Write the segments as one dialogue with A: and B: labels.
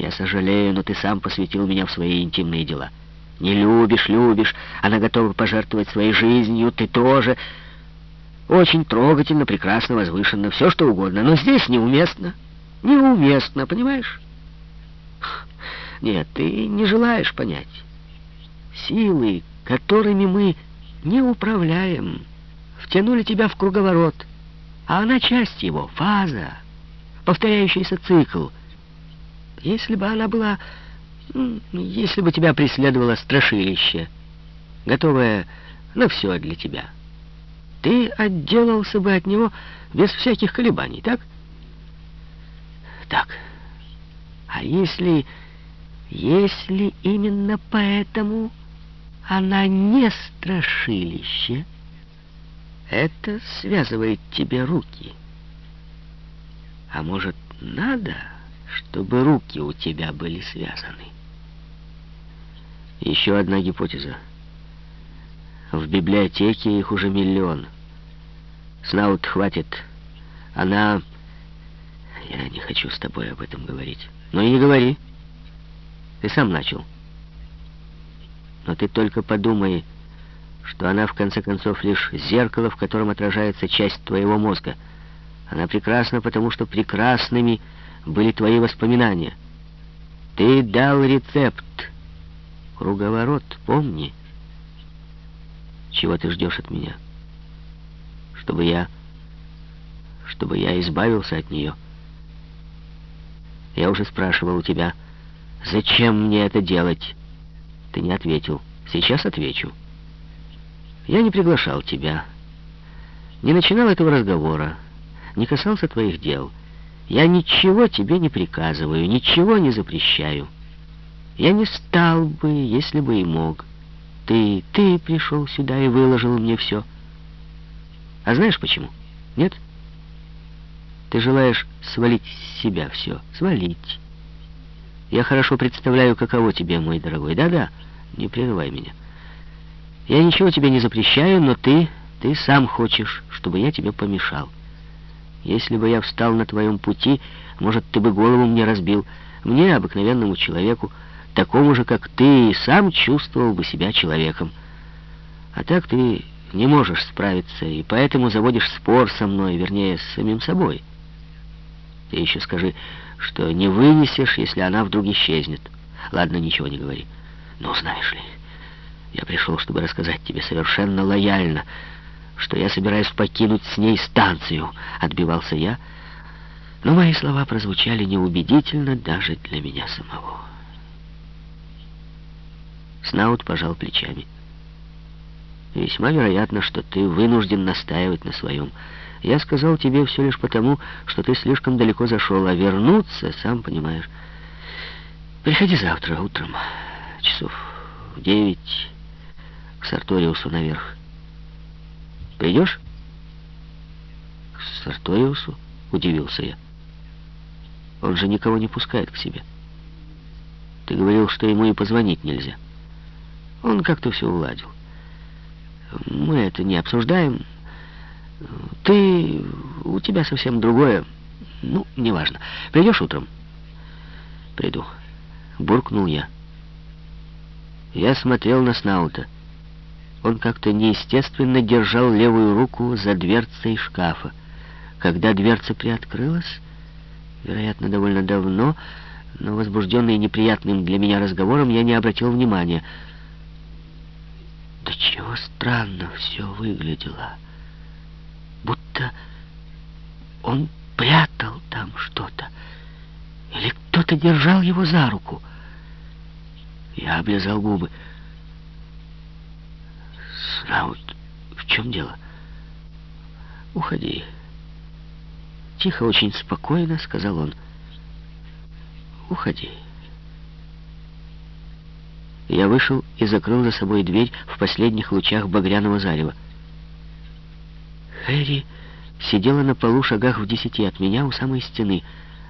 A: Я сожалею, но ты сам посвятил меня в свои интимные дела. Не любишь, любишь, она готова пожертвовать своей жизнью, ты тоже. Очень трогательно, прекрасно, возвышенно, все что угодно, но здесь неуместно. Неуместно, понимаешь? Нет, ты не желаешь понять. Силы, которыми мы не управляем, втянули тебя в круговорот, а она часть его, фаза, повторяющийся цикл. Если бы она была... Если бы тебя преследовало страшилище, готовое на все для тебя, ты отделался бы от него без всяких колебаний, так? Так. А если... Если именно поэтому она не страшилище, это связывает тебе руки. А может, надо, чтобы руки у тебя были связаны? Еще одна гипотеза. В библиотеке их уже миллион. Снаут хватит. Она... Я не хочу с тобой об этом говорить. Но и не говори. Ты сам начал. Но ты только подумай, что она, в конце концов, лишь зеркало, в котором отражается часть твоего мозга. Она прекрасна, потому что прекрасными были твои воспоминания. Ты дал рецепт. Круговорот, помни. Чего ты ждешь от меня? Чтобы я... Чтобы я избавился от нее. Я уже спрашивал у тебя, зачем мне это делать? Ты не ответил. Сейчас отвечу. Я не приглашал тебя, не начинал этого разговора, не касался твоих дел. Я ничего тебе не приказываю, ничего не запрещаю. Я не стал бы, если бы и мог. Ты, ты пришел сюда и выложил мне все. А знаешь почему? Нет? Ты желаешь свалить с себя все. Свалить. Я хорошо представляю, каково тебе, мой дорогой. Да-да, не прерывай меня. Я ничего тебе не запрещаю, но ты, ты сам хочешь, чтобы я тебе помешал. Если бы я встал на твоем пути, может, ты бы голову мне разбил. Мне, обыкновенному человеку, такому же, как ты, и сам чувствовал бы себя человеком. А так ты не можешь справиться, и поэтому заводишь спор со мной, вернее, с самим собой. Ты еще скажи, что не вынесешь, если она вдруг исчезнет. Ладно, ничего не говори. Ну, знаешь ли... Я пришел, чтобы рассказать тебе совершенно лояльно, что я собираюсь покинуть с ней станцию, отбивался я, но мои слова прозвучали неубедительно даже для меня самого. Снаут пожал плечами. Весьма вероятно, что ты вынужден настаивать на своем. Я сказал тебе все лишь потому, что ты слишком далеко зашел, а вернуться, сам понимаешь. Приходи завтра утром, часов в девять к Сарториусу наверх. Придешь? К Сарториусу? Удивился я. Он же никого не пускает к себе. Ты говорил, что ему и позвонить нельзя. Он как-то все уладил. Мы это не обсуждаем. Ты... У тебя совсем другое. Ну, неважно. Придешь утром? Приду. Буркнул я. Я смотрел на Снаута. Он как-то неестественно держал левую руку за дверцей шкафа. Когда дверца приоткрылась, вероятно, довольно давно, но возбужденный неприятным для меня разговором, я не обратил внимания. Да чего странно все выглядело. Будто он прятал там что-то. Или кто-то держал его за руку. Я облизал губы. Сраут, в чем дело? Уходи. Тихо, очень спокойно, сказал он. Уходи. Я вышел и закрыл за собой дверь в последних лучах багряного зарева. Хэри сидела на полу шагах в десяти от меня у самой стены.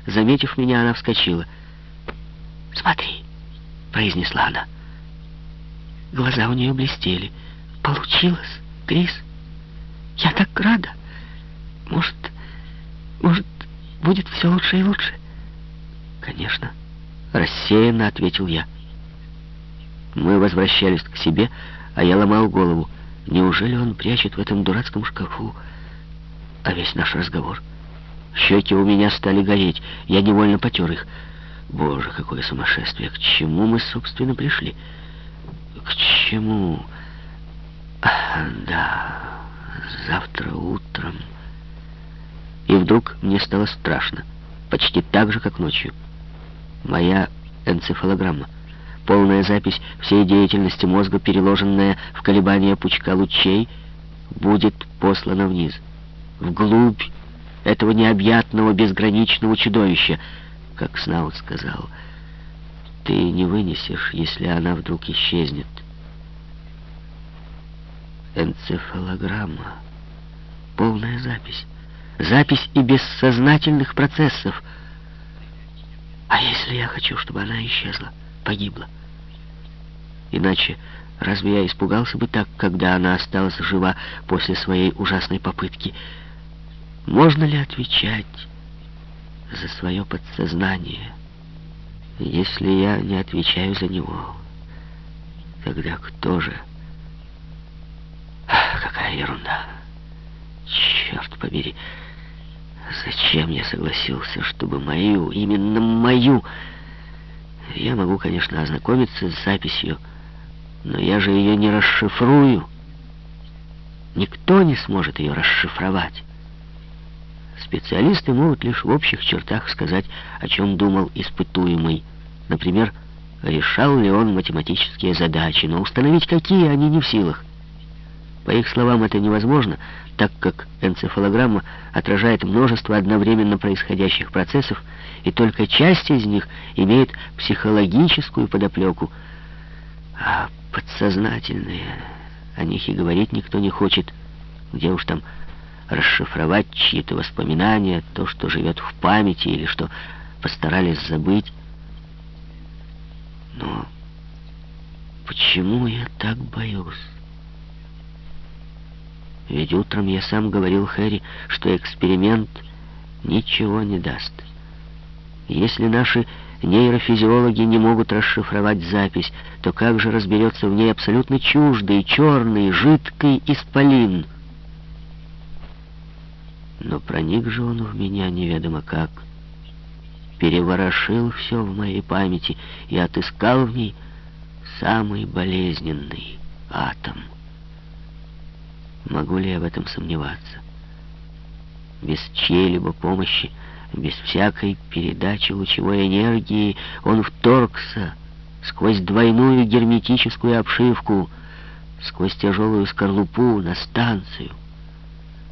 A: Заметив меня, она вскочила. «Смотри!» — произнесла она. Глаза у нее блестели. Получилось, Крис. Я так рада. Может, может, будет все лучше и лучше. Конечно, Рассеянно ответил я. Мы возвращались к себе, а я ломал голову. Неужели он прячет в этом дурацком шкафу? А весь наш разговор? Щеки у меня стали гореть. Я невольно потер их. Боже, какое сумасшествие! К чему мы, собственно, пришли? К чему? Да, завтра утром. И вдруг мне стало страшно. Почти так же, как ночью. Моя энцефалограмма. Полная запись всей деятельности мозга, переложенная в колебания пучка лучей, будет послана вниз. Вглубь этого необъятного, безграничного чудовища, как Снаут сказал. Ты не вынесешь, если она вдруг исчезнет. Энцефалограмма. Полная запись. Запись и бессознательных процессов. А если я хочу, чтобы она исчезла, погибла? Иначе разве я испугался бы так, когда она осталась жива после своей ужасной попытки? Можно ли отвечать за свое подсознание, если я не отвечаю за него? Тогда кто же? Какая ерунда! Черт побери! Зачем я согласился, чтобы мою, именно мою... Я могу, конечно, ознакомиться с записью, но я же ее не расшифрую. Никто не сможет ее расшифровать. Специалисты могут лишь в общих чертах сказать, о чем думал испытуемый. Например, решал ли он математические задачи, но установить какие они не в силах. По их словам, это невозможно, так как энцефалограмма отражает множество одновременно происходящих процессов, и только часть из них имеет психологическую подоплеку. А подсознательные, о них и говорить никто не хочет. Где уж там расшифровать чьи-то воспоминания, то, что живет в памяти или что постарались забыть. Но почему я так боюсь? Ведь утром я сам говорил Хэри, что эксперимент ничего не даст. Если наши нейрофизиологи не могут расшифровать запись, то как же разберется в ней абсолютно чуждый, черный, жидкий исполин — но проник же он в меня неведомо как. Переворошил все в моей памяти и отыскал в ней самый болезненный атом. Могу ли я в этом сомневаться? Без чьей-либо помощи, без всякой передачи лучевой энергии он вторгся сквозь двойную герметическую обшивку, сквозь тяжелую скорлупу на станцию.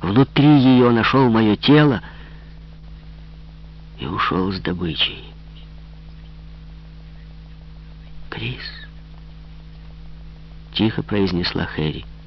A: Внутри ее нашел мое тело и ушел с добычей. «Крис», — тихо произнесла Хэри, —